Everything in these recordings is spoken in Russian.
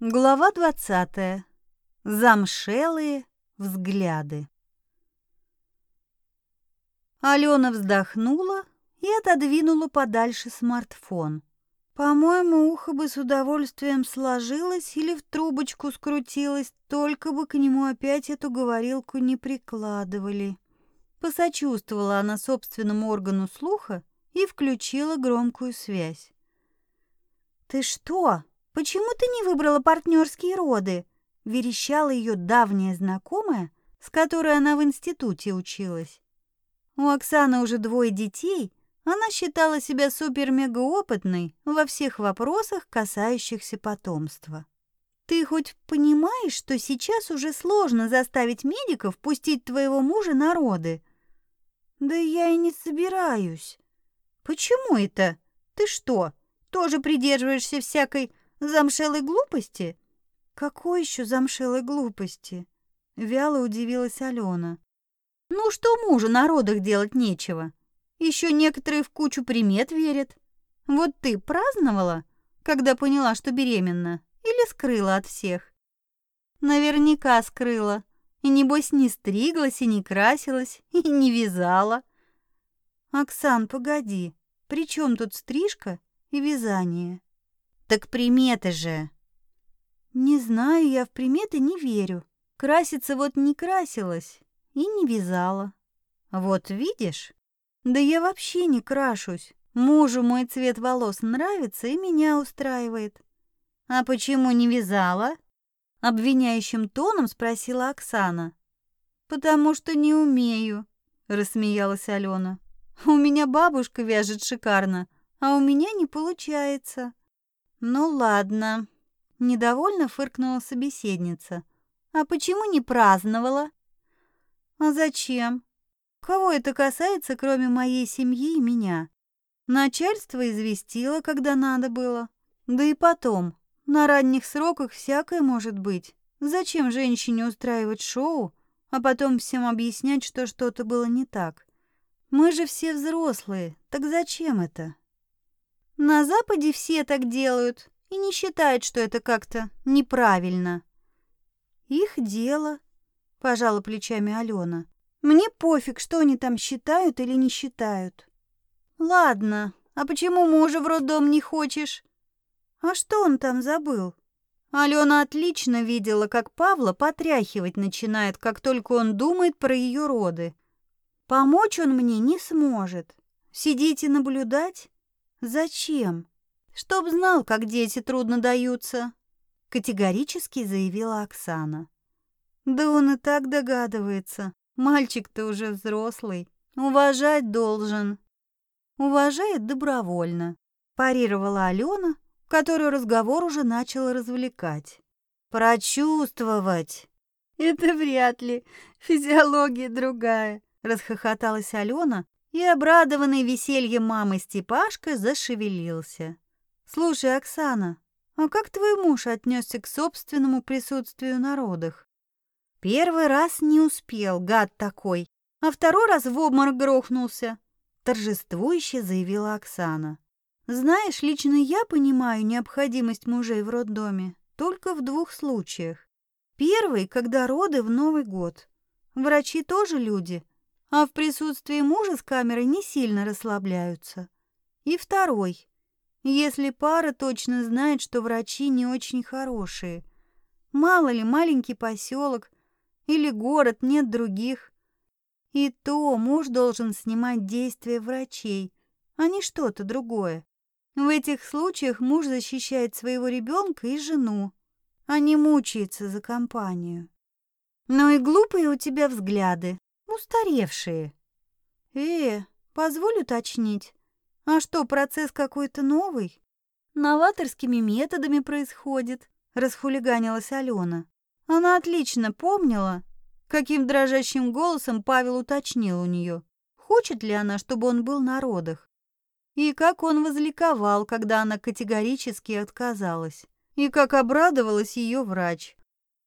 Глава двадцатая. Замшелые взгляды. Алена вздохнула и отодвинула подальше смартфон. По-моему, ухо бы с удовольствием сложилось или в трубочку скрутилось, только бы к нему опять эту говорилку не прикладывали. Посочувствовала она собственному органу слуха и включила громкую связь. «Ты что? Почему ты не выбрала партнерские роды?» — верещала ее давняя знакомая, с которой она в институте училась. У Оксаны уже двое детей, она считала себя супер-мега-опытной во всех вопросах, касающихся потомства. Ты хоть понимаешь, что сейчас уже сложно заставить медиков пустить твоего мужа на роды? Да я и не собираюсь. Почему это? Ты что, тоже придерживаешься всякой замшелой глупости? Какой еще замшелой глупости? Вяло удивилась Алена. Ну что мужу на родах делать нечего? Еще некоторые в кучу примет верят. Вот ты праздновала, когда поняла, что беременна, или скрыла от всех? Наверняка скрыла. И небось не стриглась, и не красилась, и не вязала. Оксан, погоди, при чем тут стрижка и вязание? Так приметы же. Не знаю, я в приметы не верю. Краситься вот не красилась и не вязала. Вот видишь? Да я вообще не крашусь. Мужу мой цвет волос нравится и меня устраивает. А почему не вязала? Обвиняющим тоном спросила Оксана. Потому что не умею, рассмеялась Алена. У меня бабушка вяжет шикарно, а у меня не получается. Ну ладно, недовольно фыркнула собеседница. А почему не праздновала? А зачем? Кого это касается, кроме моей семьи и меня? Начальство известило, когда надо было. Да и потом, на ранних сроках всякое может быть. Зачем женщине устраивать шоу, а потом всем объяснять, что что-то было не так? Мы же все взрослые, так зачем это? На Западе все так делают и не считают, что это как-то неправильно. Их дело, пожала плечами Алена. Мне пофиг, что они там считают или не считают. Ладно, а почему мужа в роддом не хочешь? А что он там забыл? Алена отлично видела, как Павла потряхивать начинает, как только он думает про ее роды. Помочь он мне не сможет. Сидеть и наблюдать? Зачем? Чтоб знал, как дети трудно даются, категорически заявила Оксана. Да он и так догадывается. Мальчик-то уже взрослый, уважать должен. Уважает добровольно, парировала Алена, которую разговор уже начал развлекать. Прочувствовать. Это вряд ли, физиология другая, расхохоталась Алена, и обрадованный весельем мамы Степашка зашевелился. Слушай, Оксана, а как твой муж отнесся к собственному присутствию на родах? Первый раз не успел, гад такой, а второй раз в обморок грохнулся, торжествующе заявила Оксана. Знаешь, лично я понимаю необходимость мужей в роддоме только в двух случаях. Первый, когда роды в Новый год. Врачи тоже люди, а в присутствии мужа с камерой не сильно расслабляются. И второй, если пара точно знает, что врачи не очень хорошие. Мало ли, маленький поселок, или город, нет других. И то муж должен снимать действия врачей, а не что-то другое. В этих случаях муж защищает своего ребенка и жену, а не мучается за компанию. Но и глупые у тебя взгляды, устаревшие. Э, позволь уточнить. А что, процесс какой-то новый? Новаторскими методами происходит, расхулиганилась Алена. Она отлично помнила, каким дрожащим голосом Павел уточнил у нее, хочет ли она, чтобы он был на родах. И как он возликовал, когда она категорически отказалась. И как обрадовалась ее врач.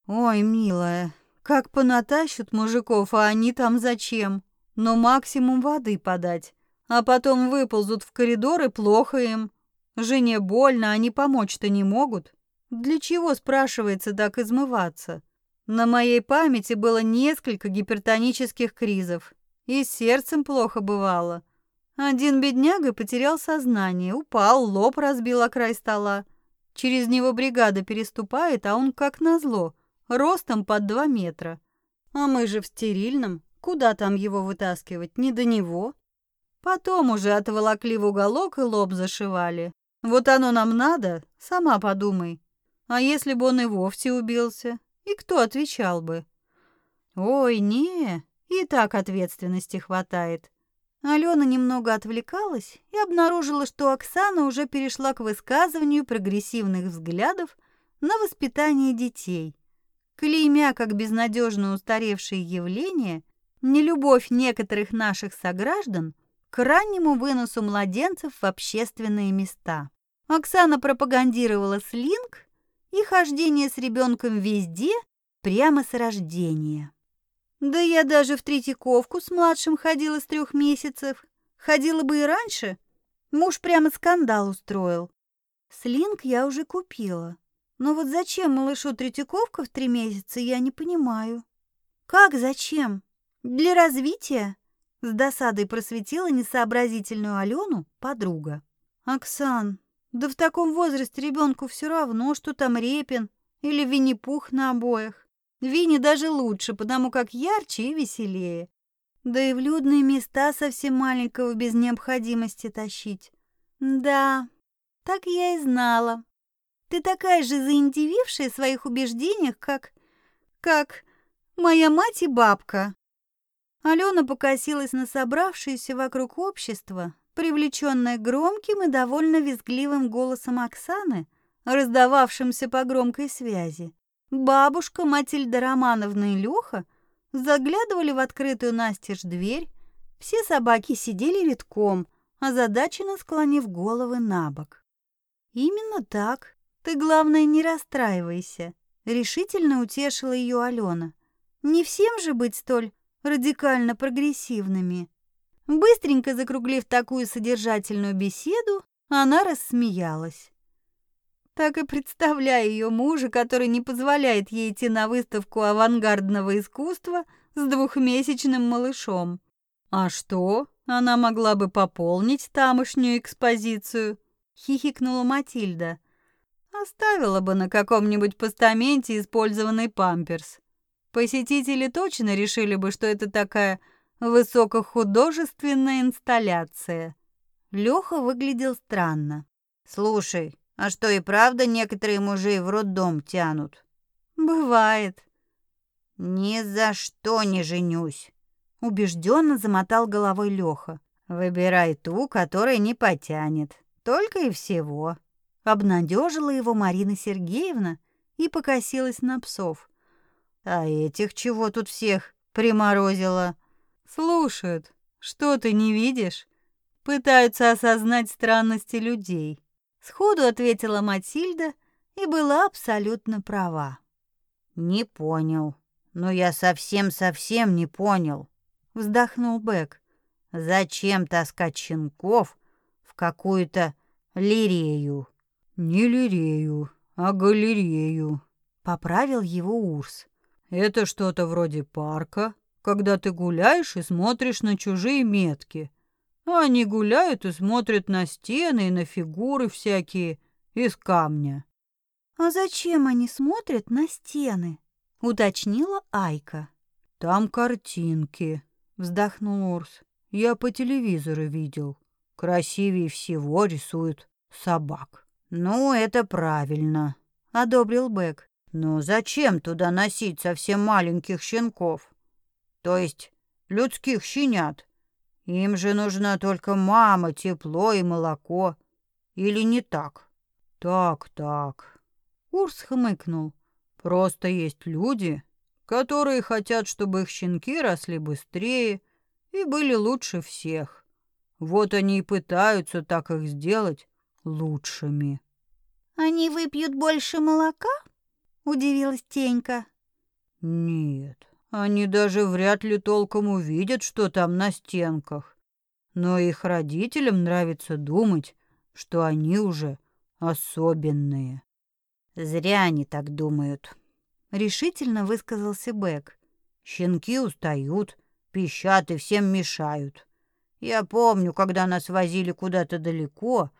«Ой, милая, как понатащат мужиков, а они там зачем? Но максимум воды подать. А потом выползут в коридор и плохо им. Жене больно, они помочь-то не могут. Для чего, спрашивается, так измываться? На моей памяти было несколько гипертонических кризов, и сердцем плохо бывало. Один бедняга потерял сознание, упал, лоб разбил о край стола. Через него бригада переступает, а он как назло, ростом под два метра. А мы же в стерильном, куда там его вытаскивать, не до него. Потом уже отволокли в уголок и лоб зашивали. Вот оно нам надо, сама подумай. А если бы он и вовсе убился? И кто отвечал бы? Ой, не, и так ответственности хватает. Алена немного отвлекалась и обнаружила, что Оксана уже перешла к высказыванию прогрессивных взглядов на воспитание детей. Клеймя как безнадежно устаревшие явления, нелюбовь некоторых наших сограждан к раннему выносу младенцев в общественные места. Оксана пропагандировала слинг и хождение с ребенком везде прямо с рождения. Да я даже в Третьяковку с младшим ходила с трех месяцев. Ходила бы и раньше. Муж прямо скандал устроил. Слинг я уже купила. Но вот зачем малышу Третьяковка в три месяца, я не понимаю. Как зачем? Для развития? С досадой просветила несообразительную Алену подруга. Оксан, да в таком возрасте ребенку все равно, что там Репин или Винни-Пух на обоях. Винни даже лучше, потому как ярче и веселее. Да и в людные места совсем маленького без необходимости тащить. Да, так я и знала. Ты такая же заиндивившая в своих убеждениях, как... как моя мать и бабка. Алена покосилась на собравшееся вокруг общество, привлеченное громким и довольно визгливым голосом Оксаны, раздававшимся по громкой связи. Бабушка, Матильда Романовна и Лёха заглядывали в открытую настежь дверь, все собаки сидели редком, озадаченно склонив головы на бок. «Именно так. Ты, главное, не расстраивайся», — решительно утешила ее Алена. «Не всем же быть столь радикально прогрессивными». Быстренько закруглив такую содержательную беседу, она рассмеялась. Так и представляю ее мужа, который не позволяет ей идти на выставку авангардного искусства с двухмесячным малышом. А что? Она могла бы пополнить тамошнюю экспозицию, хихикнула Матильда. Оставила бы на каком-нибудь постаменте использованный памперс. Посетители точно решили бы, что это такая высокохудожественная инсталляция. Лёха выглядел странно. «Слушай, а что и правда некоторые мужи в роддом тянут? Бывает. Ни за что не женюсь, убежденно замотал головой Лёха. Выбирай ту, которая не потянет. Только и всего. Обнадежила его Марина Сергеевна и покосилась на псов. А этих чего тут всех приморозило? Слушают. Что ты не видишь? Пытаются осознать странности людей. Сходу ответила Матильда и была абсолютно права. Не понял. Но я совсем-совсем не понял, вздохнул Бэк. Зачем таскать щенков в какую-то лирею? Не лирею, а галерею, поправил его Урс. Это что-то вроде парка, когда ты гуляешь и смотришь на чужие метки. А они гуляют и смотрят на стены и на фигуры всякие из камня. А зачем они смотрят на стены? уточнила Айка. Там картинки, вздохнул Урс. Я по телевизору видел. Красивее всего рисуют собак. Ну, это правильно, одобрил Бэк. Но зачем туда носить совсем маленьких щенков? То есть людских щенят? Им же нужна только мама, тепло и молоко. Или не так? Так, так. Урс хмыкнул. Просто есть люди, которые хотят, чтобы их щенки росли быстрее и были лучше всех. Вот они и пытаются так их сделать лучшими. Они выпьют больше молока? удивилась Тенька. Нет, они даже вряд ли толком увидят, что там на стенках. Но их родителям нравится думать, что они уже особенные. Зря они так думают. Решительно высказался Бэк. Щенки устают, пищат и всем мешают. Я помню, когда нас возили куда-то далеко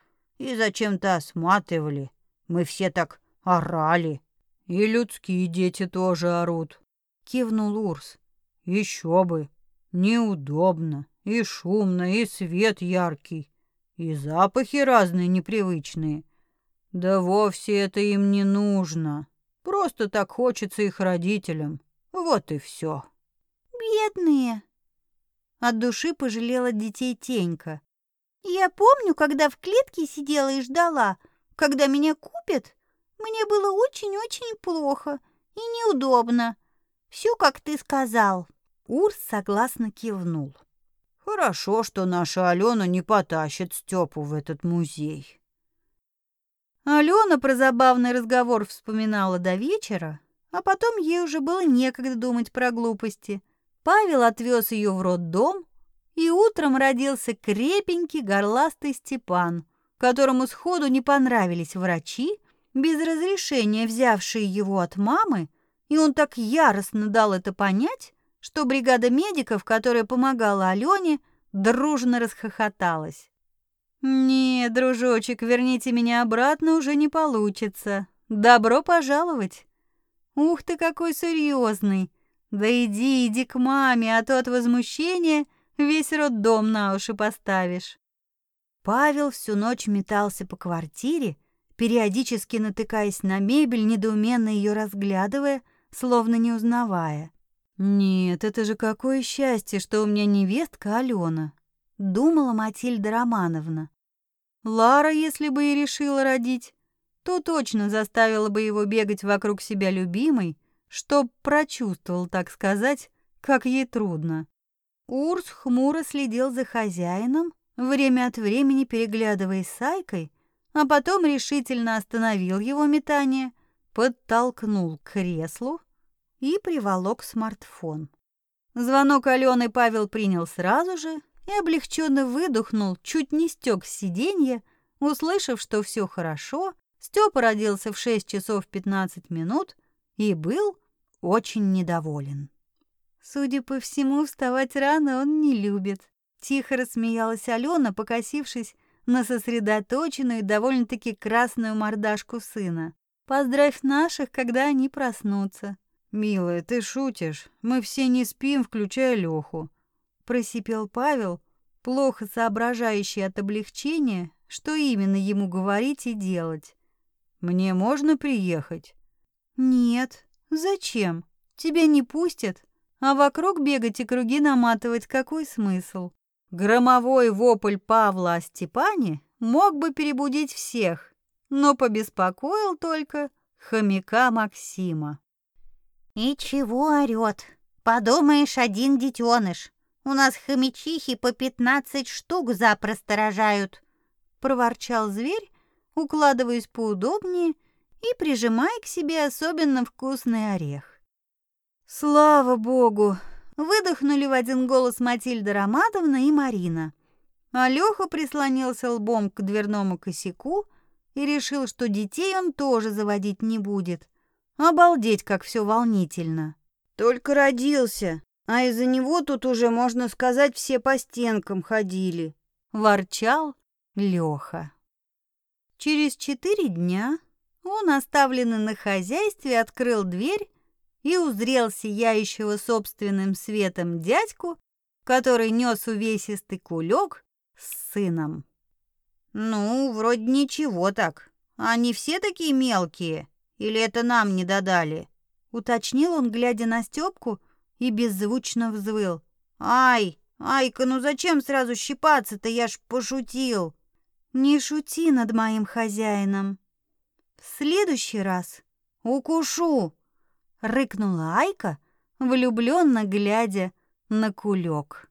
и зачем-то осматривали. Мы все так орали. И людские дети тоже орут. Кивнул Урс. Еще бы. Неудобно. И шумно, и свет яркий. И запахи разные непривычные. Да вовсе это им не нужно. Просто так хочется их родителям. Вот и все. Бедные. От души пожалела детей Тенька. Я помню, когда в клетке сидела и ждала, когда меня купят, мне было очень-очень плохо и неудобно. Все, как ты сказал. Урс согласно кивнул. Хорошо, что наша Алена не потащит Степу в этот музей. Алена про забавный разговор вспоминала до вечера, а потом ей уже было некогда думать про глупости. Павел отвез ее в роддом, и утром родился крепенький горластый Степан, которому сходу не понравились врачи, без разрешения взявшие его от мамы, и он так яростно дал это понять, что бригада медиков, которая помогала Алене, дружно расхохоталась. «Не, дружочек, верните меня обратно уже не получится. Добро пожаловать!» «Ух ты, какой серьезный! Да иди, иди к маме, а то от возмущения весь роддом на уши поставишь!» Павел всю ночь метался по квартире, периодически натыкаясь на мебель, недоуменно ее разглядывая, словно не узнавая. «Нет, это же какое счастье, что у меня невестка Алена», — думала Матильда Романовна. Лара, если бы и решила родить, то точно заставила бы его бегать вокруг себя любимой, чтоб прочувствовал, так сказать, как ей трудно. Урс хмуро следил за хозяином, время от времени переглядываясь с Айкой, а потом решительно остановил его метание, подтолкнул к креслу и приволок смартфон. Звонок Алены Павел принял сразу же и облегченно выдохнул, чуть не стек с сиденья, услышав, что все хорошо, Степа родился в 6 часов 15 минут и был очень недоволен. Судя по всему, вставать рано он не любит. Тихо рассмеялась Алена, покосившись на сосредоточенную довольно-таки красную мордашку сына. «Поздравь наших, когда они проснутся. «Милая, ты шутишь. Мы все не спим, включая Леху», — просипел Павел, плохо соображающий от облегчения, что именно ему говорить и делать. «Мне можно приехать?» «Нет. Зачем? Тебя не пустят. А вокруг бегать и круги наматывать какой смысл?» Громовой вопль Павла о Степане мог бы перебудить всех, но побеспокоил только хомяка Максима. «И чего орёт? Подумаешь, один детеныш. У нас хомячихи по пятнадцать штук запросто рожают», — проворчал зверь, укладываясь поудобнее и прижимая к себе особенно вкусный орех. «Слава богу!» — выдохнули в один голос Матильда Ромадовна и Марина. Алёха прислонился лбом к дверному косяку и решил, что детей он тоже заводить не будет. Обалдеть, как все волнительно. Только родился, а из-за него тут уже, можно сказать, все по стенкам ходили. Ворчал Леха. Через четыре дня он, оставленный на хозяйстве, открыл дверь и узрел сияющего собственным светом дядьку, который нес увесистый кулек с сыном. «Ну, вроде ничего так. Они все такие мелкие?» Или это нам не додали?» Уточнил он, глядя на Стёпку, и беззвучно взвыл. «Ай, Айка, ну зачем сразу щипаться-то? Я ж пошутил!» «Не шути над моим хозяином. В следующий раз укушу!» Рыкнула Айка, влюбленно глядя на кулек.